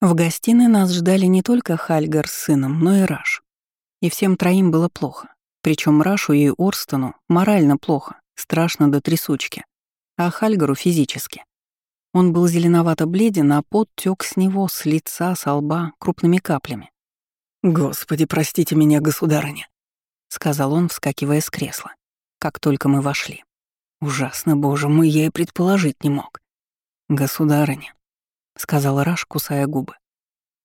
В гостиной нас ждали не только Хальгар с сыном, но и Раш. И всем троим было плохо. Причем Рашу и Орстону морально плохо, страшно до трясучки, а Хальгару физически. Он был зеленовато бледен, а пот тёк с него, с лица, с лба, крупными каплями. «Господи, простите меня, государыня», — сказал он, вскакивая с кресла, как только мы вошли. «Ужасно, боже мой, я и предположить не мог». «Государыня», — сказал Раш, кусая губы.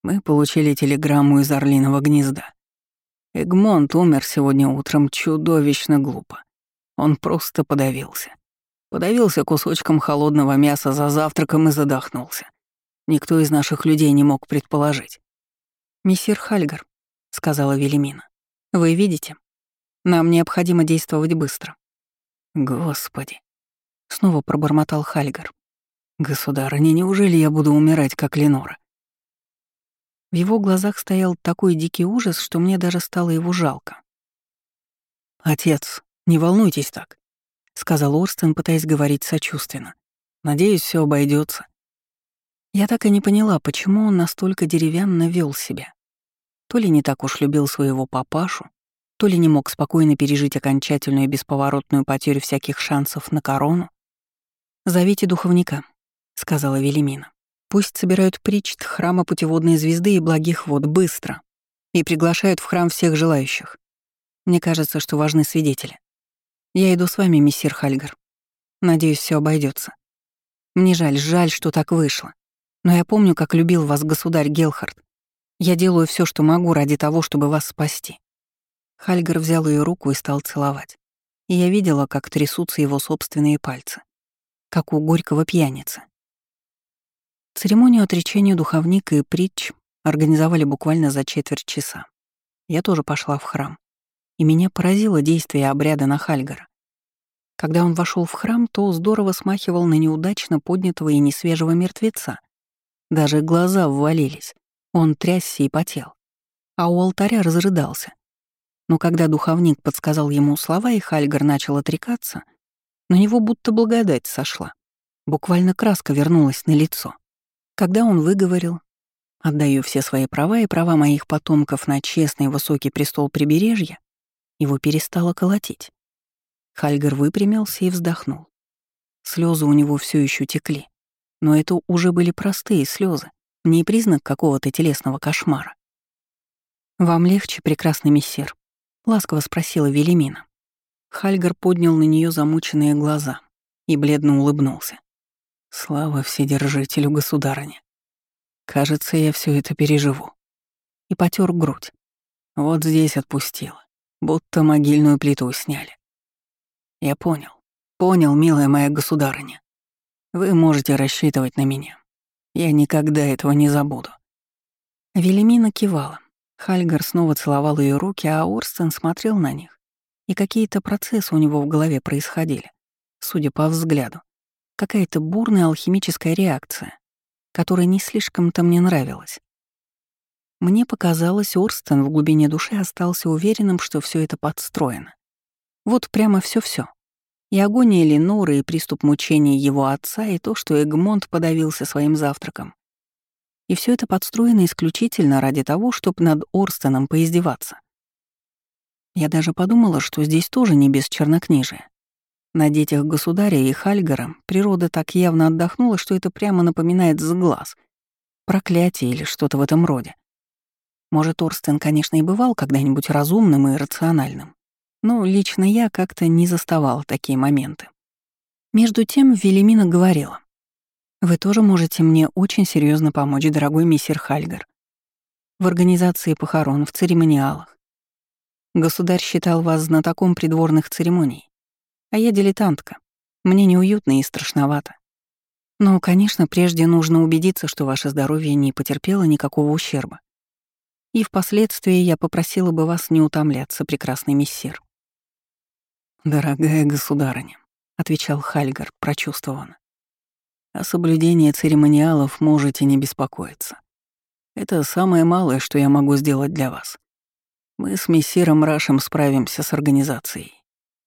«Мы получили телеграмму из Орлиного гнезда. Эгмонт умер сегодня утром чудовищно глупо. Он просто подавился. Подавился кусочком холодного мяса за завтраком и задохнулся. Никто из наших людей не мог предположить. «Мессир Хальгар», — сказала Велимина, — «вы видите? Нам необходимо действовать быстро». «Господи», — снова пробормотал Хальгар. «Государыня, неужели я буду умирать, как Ленора?» В его глазах стоял такой дикий ужас, что мне даже стало его жалко. «Отец, не волнуйтесь так», — сказал Орстен, пытаясь говорить сочувственно. «Надеюсь, все обойдется. Я так и не поняла, почему он настолько деревянно вел себя. То ли не так уж любил своего папашу, то ли не мог спокойно пережить окончательную и бесповоротную потерю всяких шансов на корону. «Зовите духовника», — сказала Велимина. «Пусть собирают причт храма путеводной звезды и благих вод быстро и приглашают в храм всех желающих. Мне кажется, что важны свидетели. Я иду с вами, мессир Хальгар. Надеюсь, все обойдется. Мне жаль, жаль, что так вышло. Но я помню, как любил вас государь Гелхард. Я делаю все, что могу ради того, чтобы вас спасти». Хальгар взял ее руку и стал целовать. И я видела, как трясутся его собственные пальцы, как у горького пьяницы. Церемонию отречения духовника и притч организовали буквально за четверть часа. Я тоже пошла в храм и меня поразило действие обряда на Хальгара. Когда он вошел в храм, то здорово смахивал на неудачно поднятого и несвежего мертвеца. Даже глаза ввалились, он трясся и потел. А у алтаря разрыдался. Но когда духовник подсказал ему слова, и Хальгар начал отрекаться, на него будто благодать сошла. Буквально краска вернулась на лицо. Когда он выговорил «Отдаю все свои права и права моих потомков на честный высокий престол прибережья», его перестало колотить. Хальгар выпрямился и вздохнул. Слезы у него все еще текли. Но это уже были простые слезы, не признак какого-то телесного кошмара. «Вам легче, прекрасный мессир?» — ласково спросила Велимина. Хальгар поднял на нее замученные глаза и бледно улыбнулся. «Слава Вседержителю, государыня! Кажется, я все это переживу». И потер грудь. Вот здесь отпустила будто могильную плиту сняли. Я понял, понял, милая моя государыня. Вы можете рассчитывать на меня. Я никогда этого не забуду. Велимина кивала. Хальгар снова целовал ее руки, а Орстен смотрел на них. И какие-то процессы у него в голове происходили, судя по взгляду. Какая-то бурная алхимическая реакция, которая не слишком-то мне нравилась. Мне показалось, Орстен в глубине души остался уверенным, что все это подстроено. Вот прямо все-все. И агония Леноры, и приступ мучений его отца, и то, что Эгмонт подавился своим завтраком. И все это подстроено исключительно ради того, чтобы над Орстеном поиздеваться. Я даже подумала, что здесь тоже не без чернокнижия. На детях государя и Хальгара природа так явно отдохнула, что это прямо напоминает сглаз, проклятие или что-то в этом роде. Может, Орстен, конечно, и бывал когда-нибудь разумным и рациональным, но лично я как-то не заставал такие моменты. Между тем Велимина говорила. «Вы тоже можете мне очень серьезно помочь, дорогой миссир Хальгар. В организации похорон, в церемониалах. Государь считал вас знатоком придворных церемоний, а я дилетантка. Мне неуютно и страшновато. Но, конечно, прежде нужно убедиться, что ваше здоровье не потерпело никакого ущерба. И впоследствии я попросила бы вас не утомляться, прекрасный мессир. «Дорогая государыня», — отвечал Хальгар прочувствованно, «о соблюдении церемониалов можете не беспокоиться. Это самое малое, что я могу сделать для вас. Мы с мессиром Рашем справимся с организацией.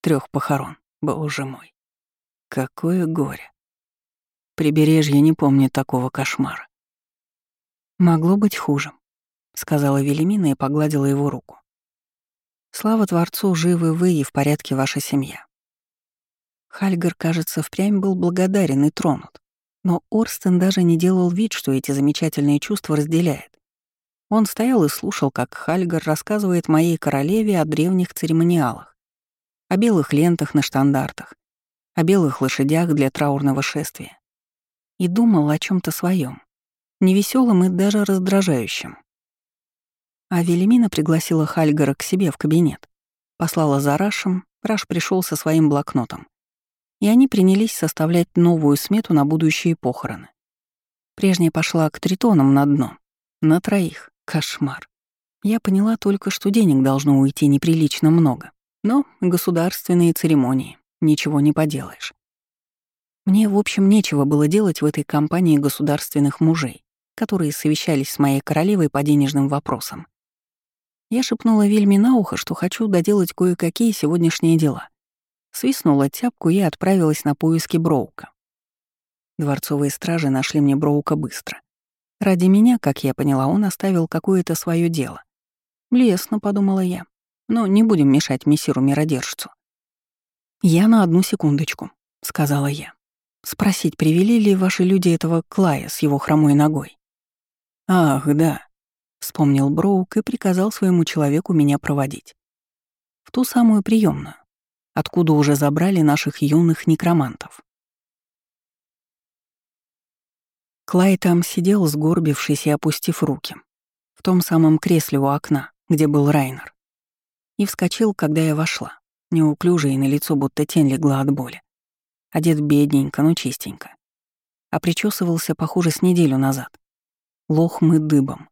трех похорон, боже мой. Какое горе. Прибережье не помнит такого кошмара. Могло быть хуже, сказала Велимина и погладила его руку. Слава Творцу, живы вы и в порядке ваша семья. Хальгар, кажется, впрямь был благодарен и тронут. Но Орстен даже не делал вид, что эти замечательные чувства разделяет. Он стоял и слушал, как Хальгар рассказывает моей королеве о древних церемониалах, о белых лентах на штандартах, о белых лошадях для траурного шествия. И думал о чем то своем, невеселом и даже раздражающем. А Велимина пригласила Хальгара к себе в кабинет, послала за Рашем, Раш пришел со своим блокнотом. И они принялись составлять новую смету на будущие похороны. Прежняя пошла к тритонам на дно, на троих. Кошмар. Я поняла только, что денег должно уйти неприлично много. Но государственные церемонии, ничего не поделаешь. Мне, в общем, нечего было делать в этой компании государственных мужей, которые совещались с моей королевой по денежным вопросам. Я шепнула Вельме на ухо, что хочу доделать кое-какие сегодняшние дела. Свистнула тяпку и отправилась на поиски Броука. Дворцовые стражи нашли мне Броука быстро. Ради меня, как я поняла, он оставил какое-то свое дело. Лесно, подумала я. Но не будем мешать мессиру миродержцу. Я на одну секундочку, сказала я. Спросить, привели ли ваши люди этого Клая с его хромой ногой? Ах, да, вспомнил Броук и приказал своему человеку меня проводить. В ту самую приемную, откуда уже забрали наших юных некромантов. Клай там сидел, сгорбившись и опустив руки, в том самом кресле у окна, где был Райнер. И вскочил, когда я вошла, неуклюже и на лицо будто тень легла от боли. Одет бедненько, но чистенько. А причесывался, похоже, с неделю назад. Лохмы дыбом.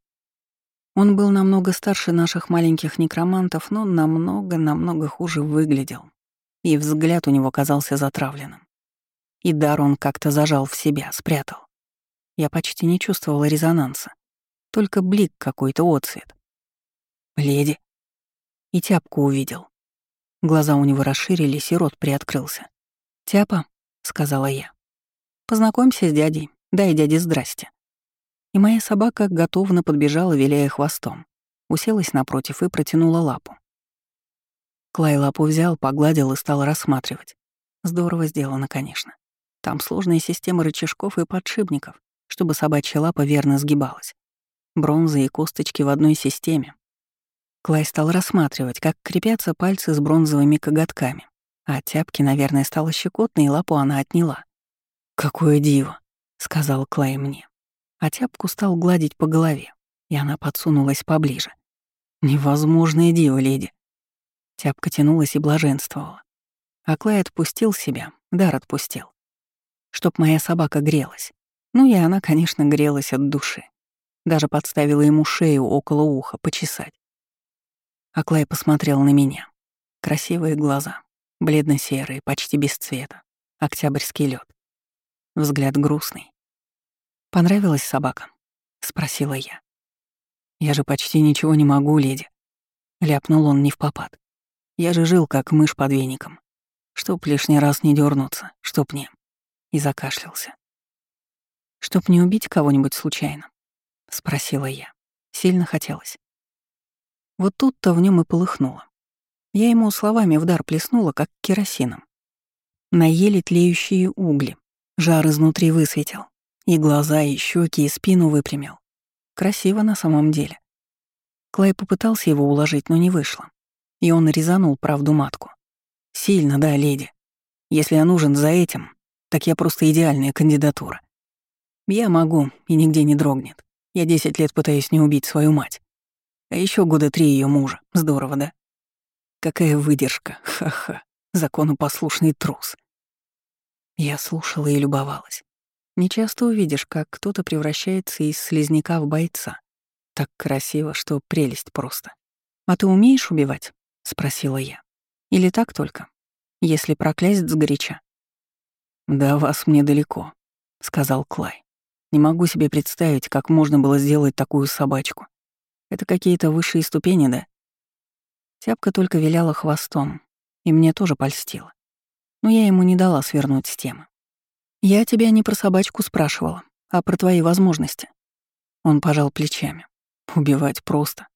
Он был намного старше наших маленьких некромантов, но намного-намного хуже выглядел. И взгляд у него казался затравленным. И дар он как-то зажал в себя, спрятал. Я почти не чувствовала резонанса. Только блик какой-то отцвет. «Леди». И тяпку увидел. Глаза у него расширились, и рот приоткрылся. «Тяпа», — сказала я. «Познакомься с дядей. Дай дяде здрасте». И моя собака готовно подбежала, виляя хвостом. Уселась напротив и протянула лапу. Клай лапу взял, погладил и стал рассматривать. Здорово сделано, конечно. Там сложная система рычажков и подшипников, чтобы собачья лапа верно сгибалась. Бронза и косточки в одной системе. Клай стал рассматривать, как крепятся пальцы с бронзовыми коготками. А тяпки, наверное, стало щекотной, и лапу она отняла. «Какое диво!» — сказал Клай мне. А тяпку стал гладить по голове, и она подсунулась поближе. «Невозможное диво, леди!» Тяпка тянулась и блаженствовала. А Клай отпустил себя, дар отпустил. Чтоб моя собака грелась. Ну и она, конечно, грелась от души. Даже подставила ему шею около уха почесать. Аклай посмотрел на меня. Красивые глаза, бледно-серые, почти без цвета, октябрьский лед. Взгляд грустный. «Понравилась собака?» — спросила я. «Я же почти ничего не могу, леди». Ляпнул он не в попад. «Я же жил, как мышь под веником. Чтоб лишний раз не дернуться, чтоб не...» И закашлялся. Чтоб не убить кого-нибудь случайно? Спросила я. Сильно хотелось. Вот тут-то в нем и полыхнуло. Я ему словами в дар плеснула, как керосином. На еле тлеющие угли. Жар изнутри высветил. И глаза, и щеки, и спину выпрямил. Красиво на самом деле. Клай попытался его уложить, но не вышло. И он резанул правду матку. «Сильно, да, леди. Если я нужен за этим, так я просто идеальная кандидатура. Я могу, и нигде не дрогнет. Я десять лет пытаюсь не убить свою мать. А еще года три ее мужа. Здорово, да? Какая выдержка. Ха-ха. Законопослушный трус. Я слушала и любовалась. Нечасто увидишь, как кто-то превращается из слизняка в бойца. Так красиво, что прелесть просто. «А ты умеешь убивать?» — спросила я. «Или так только? Если проклясть сгоряча?» «До вас мне далеко», — сказал Клай. Не могу себе представить, как можно было сделать такую собачку. Это какие-то высшие ступени, да? Тяпка только виляла хвостом, и мне тоже польстила. Но я ему не дала свернуть с темы. Я тебя не про собачку спрашивала, а про твои возможности. Он пожал плечами. Убивать просто.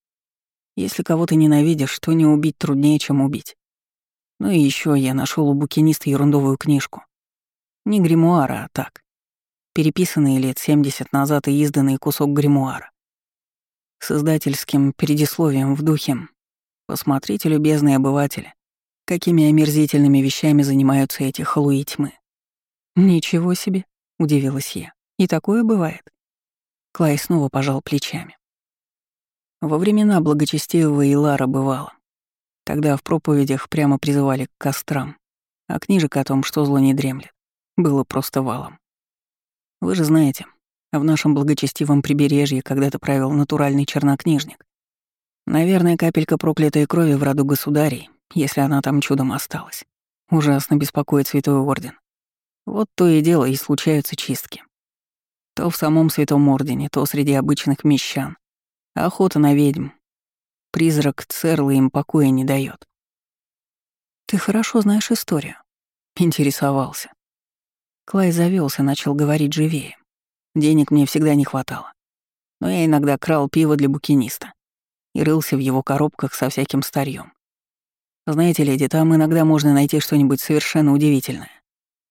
Если кого-то ненавидишь, то не убить труднее, чем убить. Ну и еще я нашел у букиниста ерундовую книжку. Не гримуара, а так. Переписанный лет 70 назад и изданный кусок гримуара. С издательским предисловием в духе «Посмотрите, любезные обыватели, какими омерзительными вещами занимаются эти халуи тьмы». «Ничего себе», — удивилась я. «И такое бывает». Клай снова пожал плечами. Во времена благочестивого Илара бывало. Тогда в проповедях прямо призывали к кострам, а книжек о том, что зло не дремлет, было просто валом. Вы же знаете, в нашем благочестивом прибережье когда-то правил натуральный чернокнижник. Наверное, капелька проклятой крови в роду государей, если она там чудом осталась. Ужасно беспокоит Святой Орден. Вот то и дело, и случаются чистки. То в самом Святом Ордене, то среди обычных мещан. Охота на ведьм. Призрак Церла им покоя не дает. «Ты хорошо знаешь историю», — интересовался. Клай завелся, начал говорить живее. Денег мне всегда не хватало. Но я иногда крал пиво для букиниста и рылся в его коробках со всяким старьем. Знаете, леди, там иногда можно найти что-нибудь совершенно удивительное.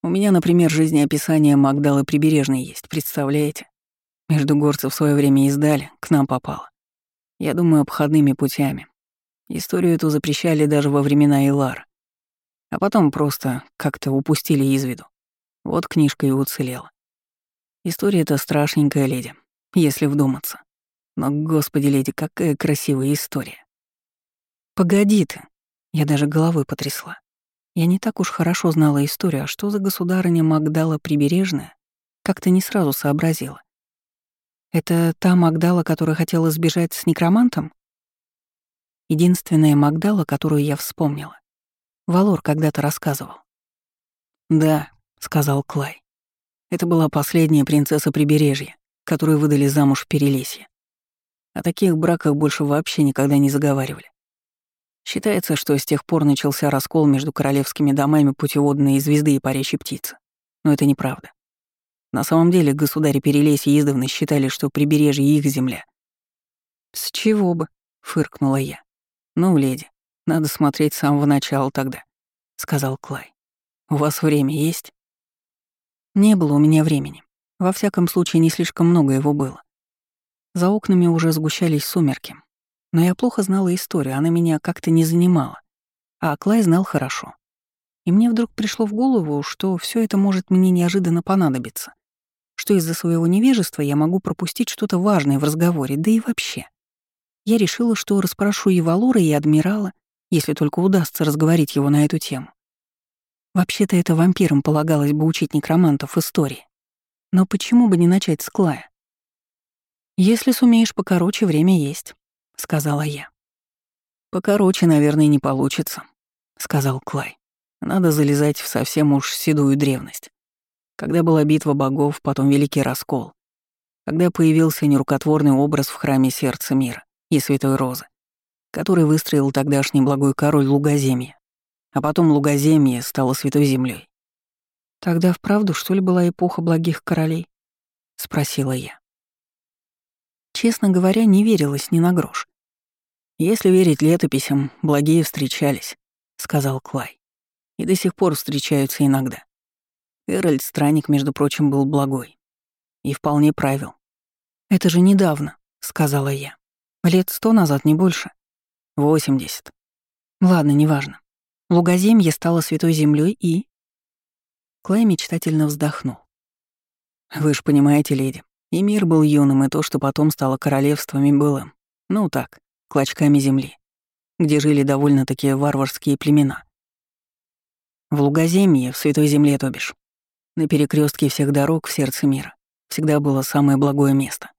У меня, например, жизнеописание Магдалы Прибережной есть, представляете? Между горцев в свое время издали, к нам попало. Я думаю, обходными путями. Историю эту запрещали даже во времена Илар. А потом просто как-то упустили из виду. Вот книжка и уцелела. История-то страшненькая, леди, если вдуматься. Но, господи, леди, какая красивая история. Погоди ты. Я даже головой потрясла. Я не так уж хорошо знала историю, а что за государыня Магдала Прибережная, как-то не сразу сообразила. Это та Магдала, которая хотела сбежать с некромантом? Единственная Магдала, которую я вспомнила. Валор когда-то рассказывал. «Да», — сказал Клай. «Это была последняя принцесса прибережья, которую выдали замуж в Перелесье. О таких браках больше вообще никогда не заговаривали. Считается, что с тех пор начался раскол между королевскими домами путеводной звезды и парящей птицы. Но это неправда. На самом деле государи Перелесья издавна считали, что прибережье их земля. «С чего бы?» — фыркнула я. «Ну, леди, надо смотреть с самого начала тогда», — сказал Клай. «У вас время есть?» Не было у меня времени. Во всяком случае, не слишком много его было. За окнами уже сгущались сумерки. Но я плохо знала историю, она меня как-то не занимала. А Клай знал хорошо. И мне вдруг пришло в голову, что все это может мне неожиданно понадобиться что из-за своего невежества я могу пропустить что-то важное в разговоре, да и вообще. Я решила, что расспрошу и Валора, и Адмирала, если только удастся разговорить его на эту тему. Вообще-то это вампирам полагалось бы учить некромантов истории. Но почему бы не начать с Клая? «Если сумеешь покороче, время есть», — сказала я. «Покороче, наверное, не получится», — сказал Клай. «Надо залезать в совсем уж седую древность когда была битва богов, потом Великий Раскол, когда появился нерукотворный образ в храме Сердца Мира и Святой Розы, который выстроил тогдашний благой король Лугоземья, а потом Лугоземье стало Святой Землей. «Тогда вправду, что ли, была эпоха благих королей?» — спросила я. Честно говоря, не верилась ни на грош. «Если верить летописям, благие встречались», — сказал Клай. «И до сих пор встречаются иногда. Эральд Странник, между прочим, был благой. И вполне правил. «Это же недавно», — сказала я. «Лет сто назад, не больше». «Восемьдесят». «Ладно, неважно. Лугоземье стало святой землей и...» Клай мечтательно вздохнул. «Вы ж понимаете, леди, и мир был юным, и то, что потом стало королевствами, было, ну так, клочками земли, где жили довольно такие варварские племена. В Лугоземье, в Святой Земле, то бишь, на перекрестке всех дорог в сердце мира всегда было самое благое место.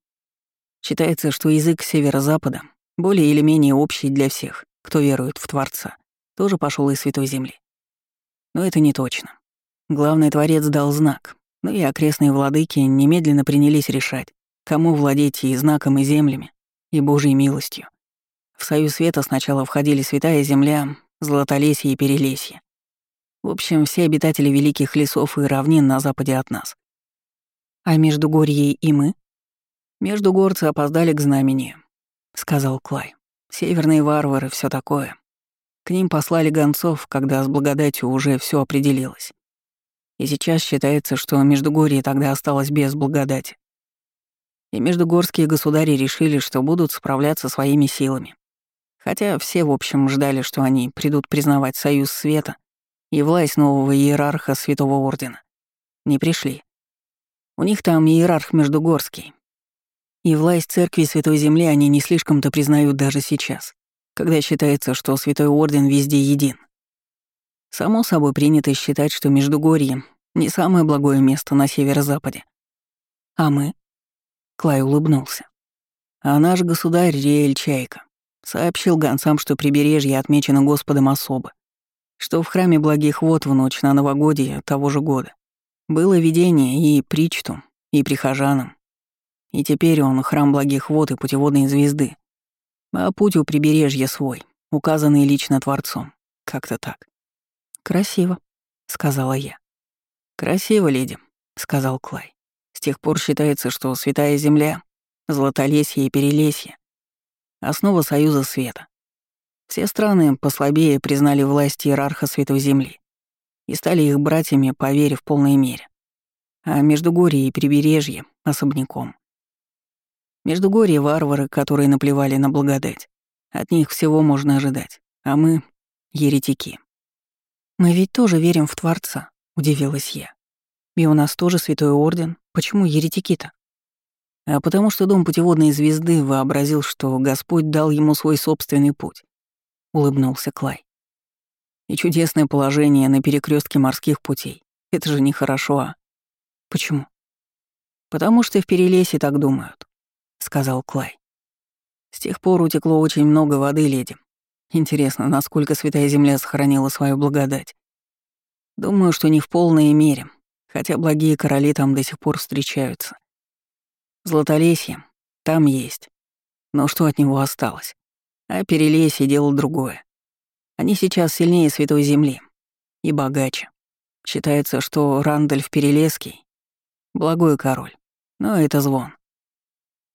Считается, что язык северо-запада, более или менее общий для всех, кто верует в Творца, тоже пошел из Святой Земли. Но это не точно. Главный Творец дал знак, но и окрестные владыки немедленно принялись решать, кому владеть и знаком, и землями, и Божьей милостью. В Союз Света сначала входили Святая Земля, Златолесье и Перелесье, в общем, все обитатели великих лесов и равнин на западе от нас. А между Горьей и мы? Между горцы опоздали к знамени, сказал Клай. Северные варвары, все такое. К ним послали гонцов, когда с благодатью уже все определилось. И сейчас считается, что Междугорье тогда осталось без благодати. И междугорские государи решили, что будут справляться своими силами. Хотя все, в общем, ждали, что они придут признавать союз света и власть нового иерарха Святого Ордена. Не пришли. У них там иерарх Междугорский. И власть Церкви Святой Земли они не слишком-то признают даже сейчас, когда считается, что Святой Орден везде един. Само собой принято считать, что Междугорье — не самое благое место на северо-западе. А мы? Клай улыбнулся. А наш государь Риэль Чайка сообщил гонцам, что прибережье отмечено Господом особо, что в храме благих вод в ночь на новогодие того же года было видение и причту, и прихожанам. И теперь он храм благих вод и путеводной звезды. А путь у прибережья свой, указанный лично Творцом. Как-то так. «Красиво», — сказала я. «Красиво, леди», — сказал Клай. «С тех пор считается, что Святая Земля, Златолесье и Перелесье — основа Союза Света. Все страны послабее признали власть иерарха Святой Земли и стали их братьями по вере в полной мере. А Междугорье и Прибережье — особняком. Междугорье — варвары, которые наплевали на благодать. От них всего можно ожидать, а мы — еретики. «Мы ведь тоже верим в Творца», — удивилась я. «И у нас тоже Святой Орден. Почему еретики-то?» «А потому что Дом Путеводной Звезды вообразил, что Господь дал ему свой собственный путь», — улыбнулся Клай. «И чудесное положение на перекрестке морских путей. Это же нехорошо, а?» «Почему?» «Потому что в Перелесе так думают», — сказал Клай. «С тех пор утекло очень много воды, леди. Интересно, насколько Святая Земля сохранила свою благодать. Думаю, что не в полной мере, хотя благие короли там до сих пор встречаются. Златолесье там есть. Но что от него осталось? А Перелесье дело другое. Они сейчас сильнее Святой Земли. И богаче. Считается, что Рандольф Перелеский — благой король. Но это звон.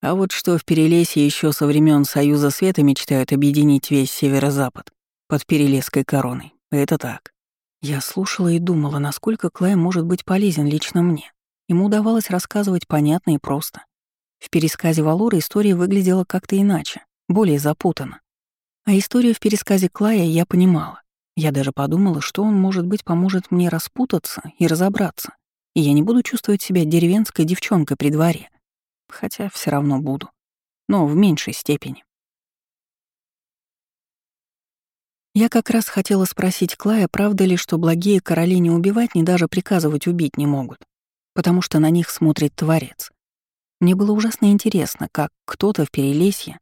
А вот что в Перелесье еще со времен Союза Света мечтают объединить весь северо-запад под Перелесской короной. Это так. Я слушала и думала, насколько Клай может быть полезен лично мне. Ему удавалось рассказывать понятно и просто. В пересказе Валора история выглядела как-то иначе, более запутанно. А историю в пересказе Клая я понимала. Я даже подумала, что он, может быть, поможет мне распутаться и разобраться, и я не буду чувствовать себя деревенской девчонкой при дворе хотя все равно буду, но в меньшей степени. Я как раз хотела спросить Клая, правда ли, что благие короли не убивать, ни даже приказывать убить не могут, потому что на них смотрит Творец. Мне было ужасно интересно, как кто-то в Перелесье,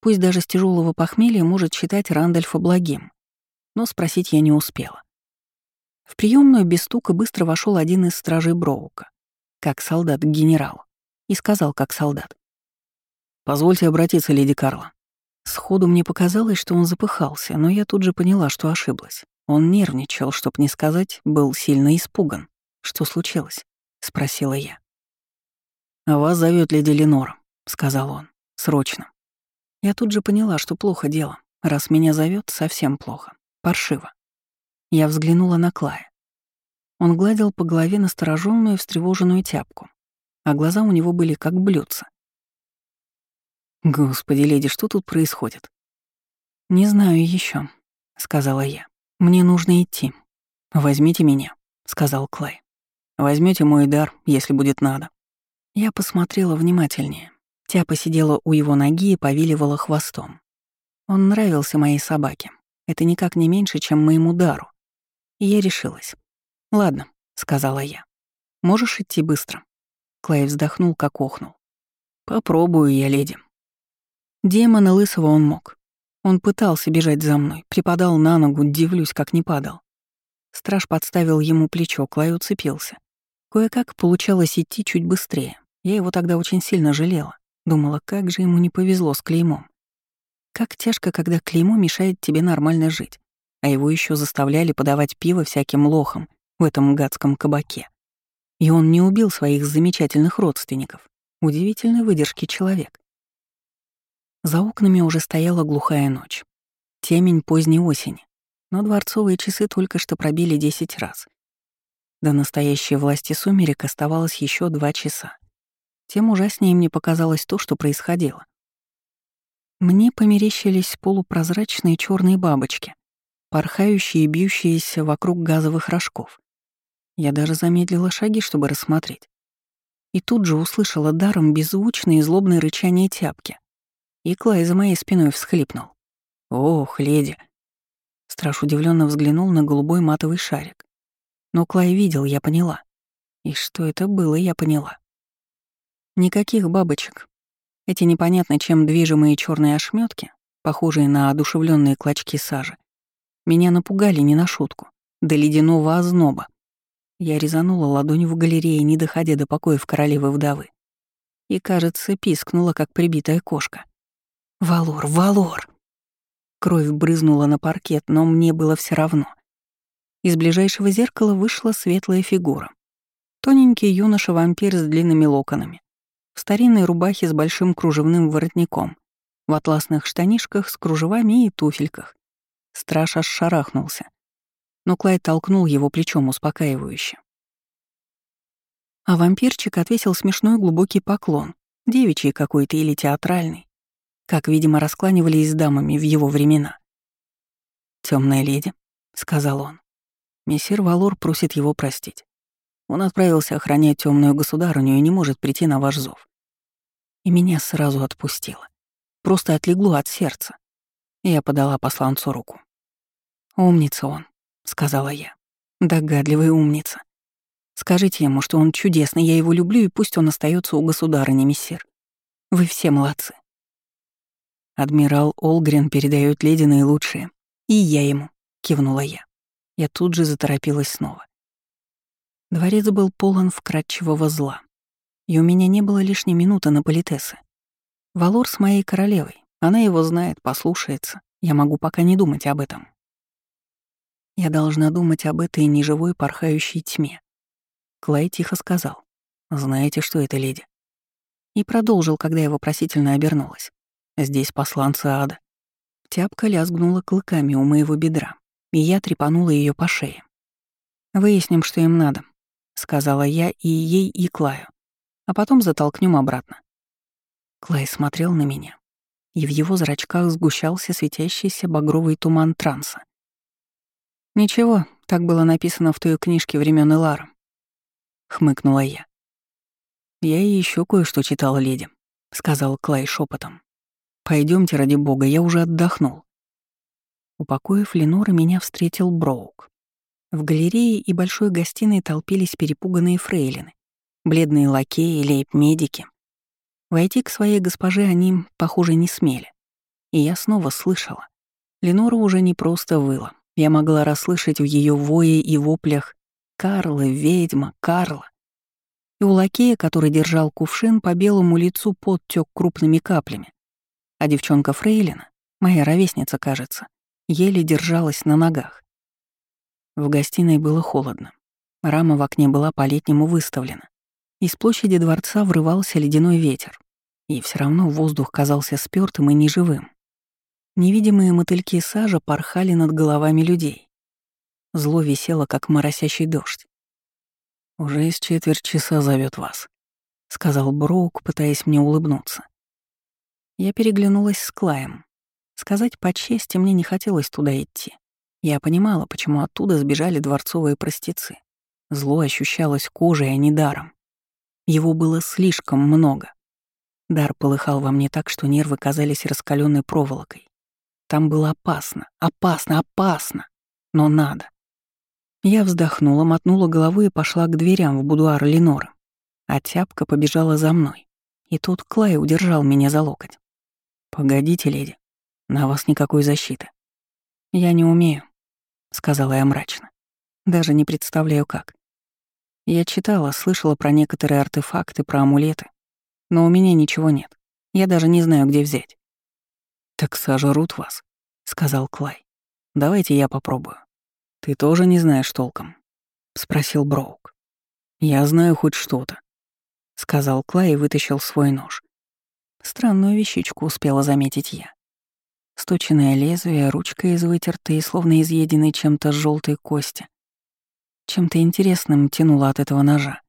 пусть даже с тяжелого похмелья, может считать Рандольфа благим, но спросить я не успела. В приемную без стука быстро вошел один из стражей Броука, как солдат к генералу и сказал как солдат. «Позвольте обратиться, леди Карла». Сходу мне показалось, что он запыхался, но я тут же поняла, что ошиблась. Он нервничал, чтоб не сказать, был сильно испуган. «Что случилось?» — спросила я. «А вас зовет леди Ленора», — сказал он. «Срочно». Я тут же поняла, что плохо дело. Раз меня зовет, совсем плохо. Паршиво. Я взглянула на Клая. Он гладил по голове настороженную встревоженную тяпку а глаза у него были как блюдца. «Господи, леди, что тут происходит?» «Не знаю еще, сказала я. «Мне нужно идти. Возьмите меня», — сказал Клай. Возьмете мой дар, если будет надо». Я посмотрела внимательнее. Тя посидела у его ноги и повиливала хвостом. Он нравился моей собаке. Это никак не меньше, чем моему дару. И я решилась. «Ладно», — сказала я. «Можешь идти быстро?» Клей вздохнул, как охнул. «Попробую я, леди». Демона лысого он мог. Он пытался бежать за мной, припадал на ногу, дивлюсь, как не падал. Страж подставил ему плечо, Клай уцепился. Кое-как получалось идти чуть быстрее. Я его тогда очень сильно жалела. Думала, как же ему не повезло с клеймом. Как тяжко, когда клеймо мешает тебе нормально жить, а его еще заставляли подавать пиво всяким лохам в этом гадском кабаке. И он не убил своих замечательных родственников. Удивительной выдержки человек. За окнами уже стояла глухая ночь. Темень поздней осени, но дворцовые часы только что пробили десять раз. До настоящей власти сумерек оставалось еще два часа. Тем ужаснее мне показалось то, что происходило. Мне померещились полупрозрачные черные бабочки, порхающие и бьющиеся вокруг газовых рожков. Я даже замедлила шаги, чтобы рассмотреть. И тут же услышала даром беззвучное и злобное рычание тяпки. И Клай за моей спиной всхлипнул. «Ох, леди!» Страж удивленно взглянул на голубой матовый шарик. Но Клай видел, я поняла. И что это было, я поняла. Никаких бабочек, эти непонятно чем движимые черные ошметки, похожие на одушевленные клочки сажи, меня напугали не на шутку, до ледяного озноба. Я резанула ладонь в галерее, не доходя до покоев королевы-вдовы. И, кажется, пискнула, как прибитая кошка. «Валор, Валор!» Кровь брызнула на паркет, но мне было все равно. Из ближайшего зеркала вышла светлая фигура. Тоненький юноша-вампир с длинными локонами в старинной рубахе с большим кружевным воротником, в атласных штанишках с кружевами и туфельках. Страж аж шарахнулся. Но Клайд толкнул его плечом успокаивающе. А вампирчик отвесил смешной глубокий поклон, девичий какой-то или театральный, как, видимо, раскланивались с дамами в его времена. Темная леди», — сказал он. Мессир Валор просит его простить. Он отправился охранять темную государыню и не может прийти на ваш зов. И меня сразу отпустило. Просто отлегло от сердца. Я подала посланцу руку. «Умница он», — сказала я. «Догадливый умница. Скажите ему, что он чудесный, я его люблю, и пусть он остается у государыни, мессир. Вы все молодцы». Адмирал Олгрен передает леди наилучшее. И я ему, кивнула я. Я тут же заторопилась снова. Дворец был полон вкрадчивого зла. И у меня не было лишней минуты на политесы. Валор с моей королевой. Она его знает, послушается. Я могу пока не думать об этом. Я должна думать об этой неживой порхающей тьме. Клай тихо сказал. «Знаете, что это, леди?» И продолжил, когда я вопросительно обернулась. «Здесь посланцы ада». Тяпка лязгнула клыками у моего бедра, и я трепанула ее по шее. «Выясним, что им надо», — сказала я и ей, и Клаю а потом затолкнем обратно. Клай смотрел на меня, и в его зрачках сгущался светящийся багровый туман транса. «Ничего, так было написано в той книжке времен Элара», — хмыкнула я. «Я и еще кое-что читал, леди», — сказал Клай шепотом. Пойдемте ради бога, я уже отдохнул». У покоев Ленора меня встретил Броук. В галерее и большой гостиной толпились перепуганные фрейлины бледные лакеи, лейб-медики. Войти к своей госпоже они, похоже, не смели. И я снова слышала. Ленора уже не просто выла. Я могла расслышать в ее вое и воплях «Карла, ведьма, Карла». И у лакея, который держал кувшин, по белому лицу подтек крупными каплями. А девчонка Фрейлина, моя ровесница, кажется, еле держалась на ногах. В гостиной было холодно. Рама в окне была по-летнему выставлена. Из площади дворца врывался ледяной ветер, и все равно воздух казался спёртым и неживым. Невидимые мотыльки сажа порхали над головами людей. Зло висело, как моросящий дождь. «Уже из четверть часа зовет вас», — сказал Броук, пытаясь мне улыбнуться. Я переглянулась с Клаем. Сказать по чести мне не хотелось туда идти. Я понимала, почему оттуда сбежали дворцовые простецы. Зло ощущалось кожей, а не даром. Его было слишком много. Дар полыхал во мне так, что нервы казались раскаленной проволокой. Там было опасно, опасно, опасно, но надо. Я вздохнула, мотнула головой и пошла к дверям в будуар Ленора. А тяпка побежала за мной. И тут Клай удержал меня за локоть. «Погодите, леди, на вас никакой защиты». «Я не умею», — сказала я мрачно. «Даже не представляю, как. Я читала, слышала про некоторые артефакты, про амулеты. Но у меня ничего нет. Я даже не знаю, где взять. «Так сожрут вас», — сказал Клай. «Давайте я попробую». «Ты тоже не знаешь толком?» — спросил Броук. «Я знаю хоть что-то», сказал Клай и вытащил свой нож. Странную вещичку успела заметить я. Сточенное лезвие, ручка из вытертой, словно изъеденной чем-то желтой кости. Чем-то интересным тянуло от этого ножа.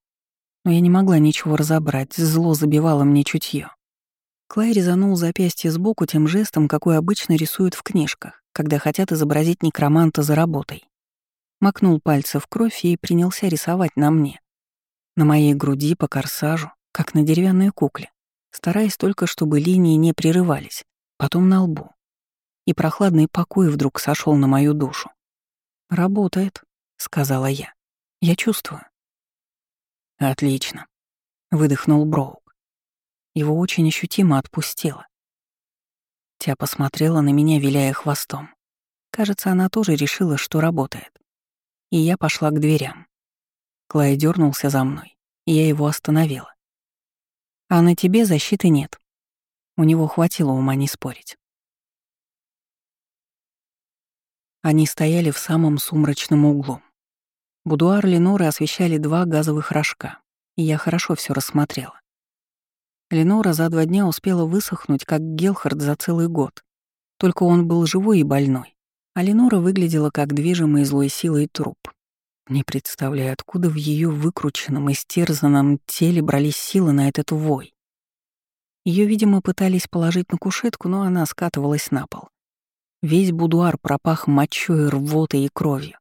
Но я не могла ничего разобрать, зло забивало мне чутье. Клай резанул запястье сбоку тем жестом, какой обычно рисуют в книжках, когда хотят изобразить некроманта за работой. Макнул пальцы в кровь и принялся рисовать на мне. На моей груди по корсажу, как на деревянной кукле, стараясь только, чтобы линии не прерывались, потом на лбу. И прохладный покой вдруг сошел на мою душу. «Работает», — сказала я. «Я чувствую». «Отлично», — выдохнул Броук. Его очень ощутимо отпустило. Тя посмотрела на меня, виляя хвостом. Кажется, она тоже решила, что работает. И я пошла к дверям. Клай дернулся за мной, и я его остановила. А на тебе защиты нет. У него хватило ума не спорить. Они стояли в самом сумрачном углу. Будуар Леноры освещали два газовых рожка, и я хорошо все рассмотрела. Ленора за два дня успела высохнуть, как Гелхард за целый год. Только он был живой и больной, а Ленора выглядела как движимый злой силой труп. Не представляя, откуда в ее выкрученном, истерзанном теле брались силы на этот вой. Ее, видимо, пытались положить на кушетку, но она скатывалась на пол. Весь будуар пропах мочой, рвотой и кровью.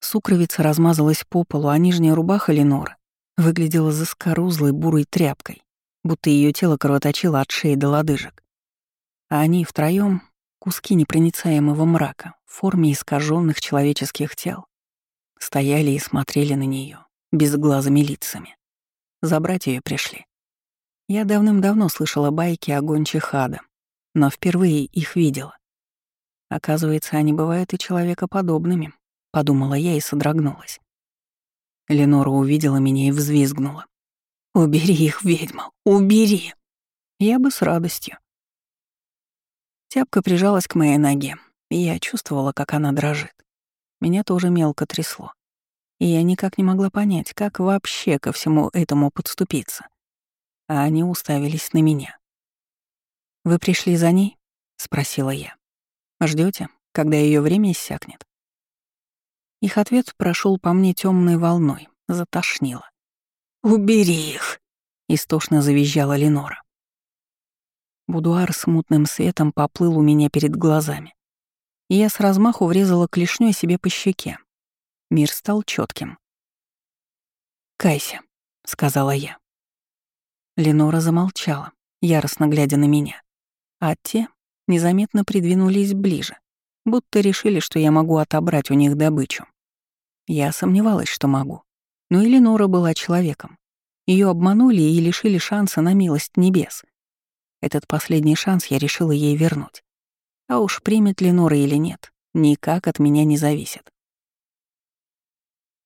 Сукровица размазалась по полу, а нижняя рубаха Леноры выглядела заскорузлой бурой тряпкой, будто ее тело кровоточило от шеи до лодыжек. А они втроем куски непроницаемого мрака в форме искаженных человеческих тел, Стояли и смотрели на нее безглазыми лицами. Забрать ее пришли. Я давным-давно слышала байки о гончих ада, но впервые их видела. Оказывается, они бывают и человекоподобными, подумала я и содрогнулась. Ленора увидела меня и взвизгнула. «Убери их, ведьма, убери!» Я бы с радостью. Тяпка прижалась к моей ноге, и я чувствовала, как она дрожит. Меня тоже мелко трясло. И я никак не могла понять, как вообще ко всему этому подступиться. А они уставились на меня. «Вы пришли за ней?» — спросила я. Ждете, когда ее время иссякнет?» Их ответ прошел по мне темной волной, затошнило. «Убери их!» — истошно завизжала Ленора. Будуар с мутным светом поплыл у меня перед глазами и я с размаху врезала клешнёй себе по щеке. Мир стал четким. «Кайся», — сказала я. Ленора замолчала, яростно глядя на меня, а те незаметно придвинулись ближе, будто решили, что я могу отобрать у них добычу. Я сомневалась, что могу. Но и Ленора была человеком. Ее обманули и лишили шанса на милость небес. Этот последний шанс я решила ей вернуть. А уж примет ли Нора или нет, никак от меня не зависит.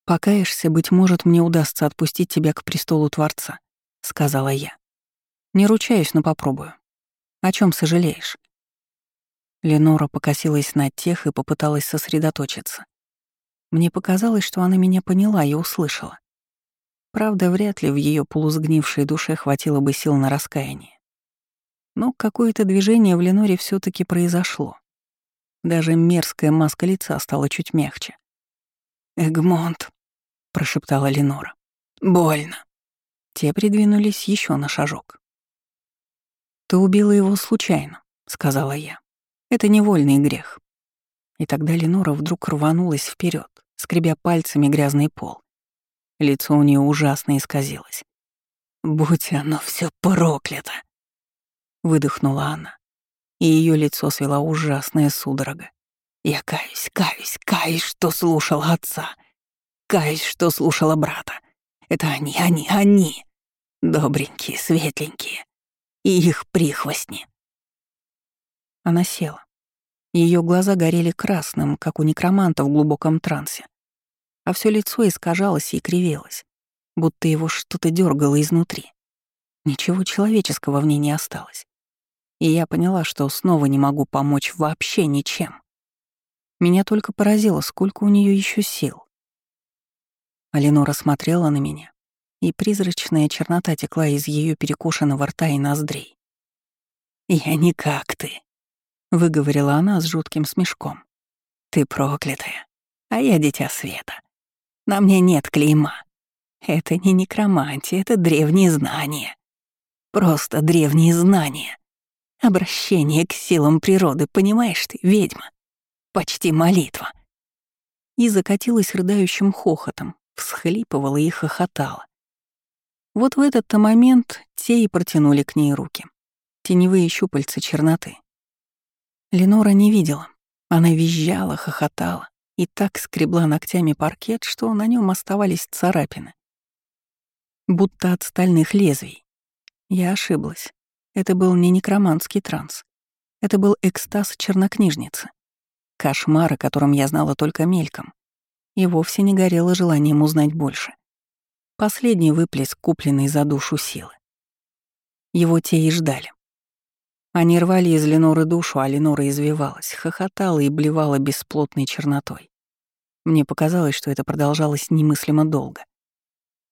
«Покаешься, быть может, мне удастся отпустить тебя к престолу Творца», — сказала я. «Не ручаюсь, но попробую. О чем сожалеешь?» Ленора покосилась на тех и попыталась сосредоточиться. Мне показалось, что она меня поняла и услышала. Правда, вряд ли в ее полусгнившей душе хватило бы сил на раскаяние. Но какое-то движение в Леноре все таки произошло. Даже мерзкая маска лица стала чуть мягче. «Эгмонт», — прошептала Ленора. «Больно». Те придвинулись еще на шажок. «Ты убила его случайно», — сказала я. «Это невольный грех». И тогда Ленора вдруг рванулась вперед, скребя пальцами грязный пол. Лицо у нее ужасно исказилось. «Будь оно все проклято!» выдохнула она, и ее лицо свела ужасная судорога. Я каюсь, каюсь, каюсь, что слушала отца. Каюсь, что слушала брата. Это они, они, они. Добренькие, светленькие. И их прихвостни. Она села. Ее глаза горели красным, как у некроманта в глубоком трансе. А все лицо искажалось и кривилось, будто его что-то дергало изнутри. Ничего человеческого в ней не осталось и я поняла, что снова не могу помочь вообще ничем. Меня только поразило, сколько у нее еще сил. Аленора смотрела на меня, и призрачная чернота текла из ее перекошенного рта и ноздрей. «Я не как ты», — выговорила она с жутким смешком. «Ты проклятая, а я дитя света. На мне нет клейма. Это не некромантия, это древние знания. Просто древние знания. Обращение к силам природы, понимаешь ты, ведьма? Почти молитва». И закатилась рыдающим хохотом, всхлипывала и хохотала. Вот в этот-то момент те и протянули к ней руки. Теневые щупальца черноты. Ленора не видела. Она визжала, хохотала и так скребла ногтями паркет, что на нем оставались царапины. Будто от стальных лезвий. Я ошиблась. Это был не некроманский транс. Это был экстаз чернокнижницы. Кошмар, о котором я знала только мельком. И вовсе не горело желанием узнать больше. Последний выплеск, купленный за душу силы. Его те и ждали. Они рвали из Леноры душу, а Ленора извивалась, хохотала и блевала бесплотной чернотой. Мне показалось, что это продолжалось немыслимо долго.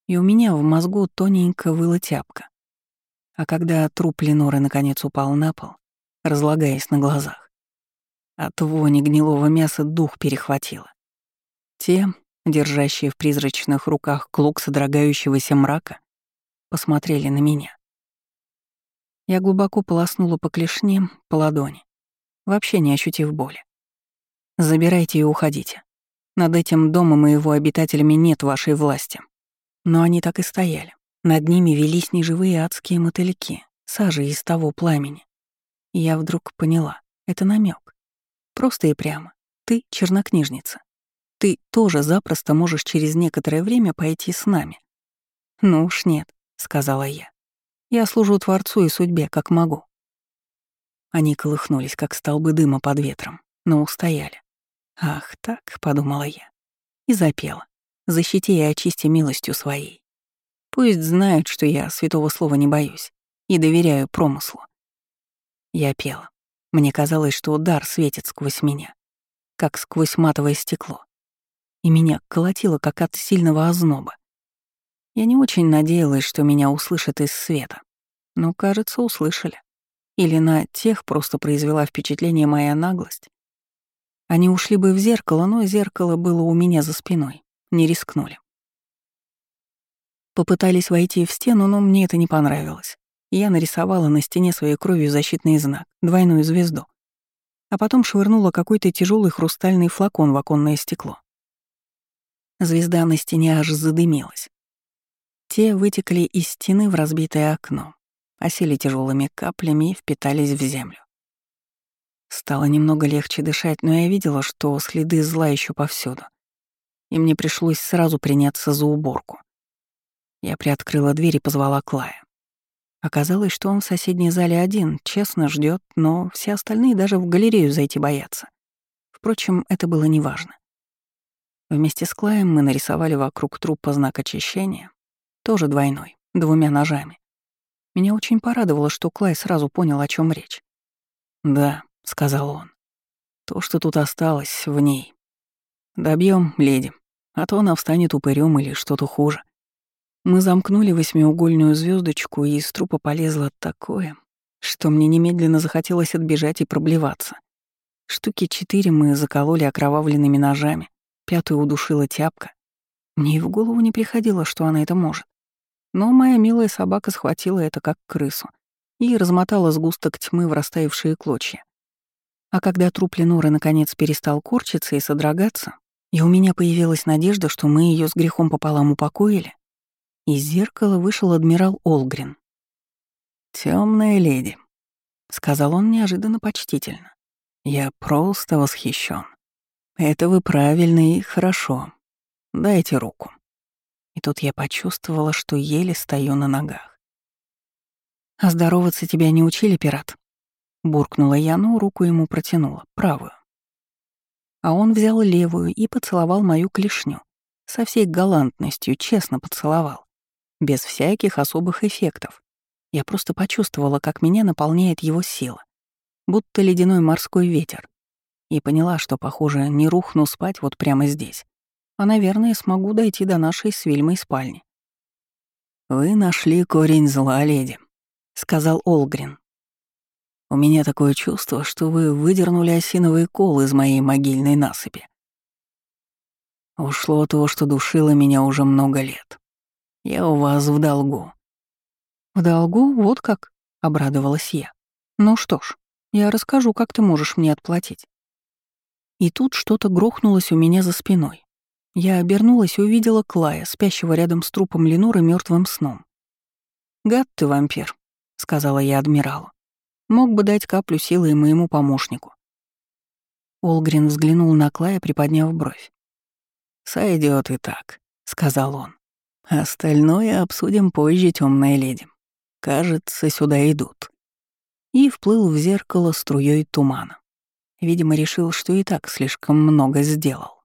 И у меня в мозгу тоненько выла тяпка. А когда труп Леноры наконец упал на пол, разлагаясь на глазах, от вони гнилого мяса дух перехватило. Те, держащие в призрачных руках клок содрогающегося мрака, посмотрели на меня. Я глубоко полоснула по клешне, по ладони, вообще не ощутив боли. «Забирайте и уходите. Над этим домом и его обитателями нет вашей власти». Но они так и стояли. Над ними велись неживые адские мотыльки, сажи из того пламени. И я вдруг поняла, это намек. Просто и прямо. Ты чернокнижница. Ты тоже запросто можешь через некоторое время пойти с нами. Ну уж нет, сказала я. Я служу Творцу и судьбе, как могу. Они колыхнулись, как столбы дыма под ветром, но устояли. Ах, так, подумала я. И запела. Защити и очисти милостью своей. Пусть знают, что я святого слова не боюсь и доверяю промыслу. Я пела. Мне казалось, что удар светит сквозь меня, как сквозь матовое стекло и меня колотило, как от сильного озноба. Я не очень надеялась, что меня услышат из света, но, кажется, услышали. Или на тех просто произвела впечатление моя наглость. Они ушли бы в зеркало, но зеркало было у меня за спиной, не рискнули. Попытались войти в стену, но мне это не понравилось. Я нарисовала на стене своей кровью защитный знак, двойную звезду. А потом швырнула какой-то тяжелый хрустальный флакон в оконное стекло. Звезда на стене аж задымилась. Те вытекли из стены в разбитое окно, осели тяжелыми каплями и впитались в землю. Стало немного легче дышать, но я видела, что следы зла еще повсюду. И мне пришлось сразу приняться за уборку. Я приоткрыла дверь и позвала Клая. Оказалось, что он в соседней зале один, честно ждет, но все остальные даже в галерею зайти боятся. Впрочем, это было неважно. Вместе с Клаем мы нарисовали вокруг трупа знак очищения, тоже двойной, двумя ножами. Меня очень порадовало, что Клай сразу понял, о чем речь. «Да», — сказал он, — «то, что тут осталось в ней. Добьем, леди, а то она встанет упырем или что-то хуже». Мы замкнули восьмиугольную звездочку, и из трупа полезло такое, что мне немедленно захотелось отбежать и проблеваться. Штуки четыре мы закололи окровавленными ножами, Пятую удушила тяпка. Мне и в голову не приходило, что она это может. Но моя милая собака схватила это как крысу и размотала сгусток тьмы в растаявшие клочья. А когда труп Леноры наконец перестал корчиться и содрогаться, и у меня появилась надежда, что мы ее с грехом пополам упокоили, из зеркала вышел адмирал Олгрин. Темная леди», — сказал он неожиданно почтительно. «Я просто восхищен. Это вы правильно и хорошо. Дайте руку. И тут я почувствовала, что еле стою на ногах. «А здороваться тебя не учили, пират?» Буркнула я, но руку ему протянула, правую. А он взял левую и поцеловал мою клешню. Со всей галантностью, честно поцеловал. Без всяких особых эффектов. Я просто почувствовала, как меня наполняет его сила. Будто ледяной морской ветер и поняла, что, похоже, не рухну спать вот прямо здесь, а, наверное, смогу дойти до нашей с Вильмой спальни. «Вы нашли корень зла, леди», — сказал Олгрин. «У меня такое чувство, что вы выдернули осиновый кол из моей могильной насыпи. Ушло то, что душило меня уже много лет. Я у вас в долгу». «В долгу? Вот как?» — обрадовалась я. «Ну что ж, я расскажу, как ты можешь мне отплатить». И тут что-то грохнулось у меня за спиной. Я обернулась и увидела Клая, спящего рядом с трупом Леноры мертвым сном. «Гад ты, вампир», — сказала я адмиралу. «Мог бы дать каплю силы и моему помощнику». Олгрин взглянул на Клая, приподняв бровь. Сойдет и так», — сказал он. «Остальное обсудим позже, темная леди. Кажется, сюда идут». И вплыл в зеркало струей тумана. Видимо, решил, что и так слишком много сделал.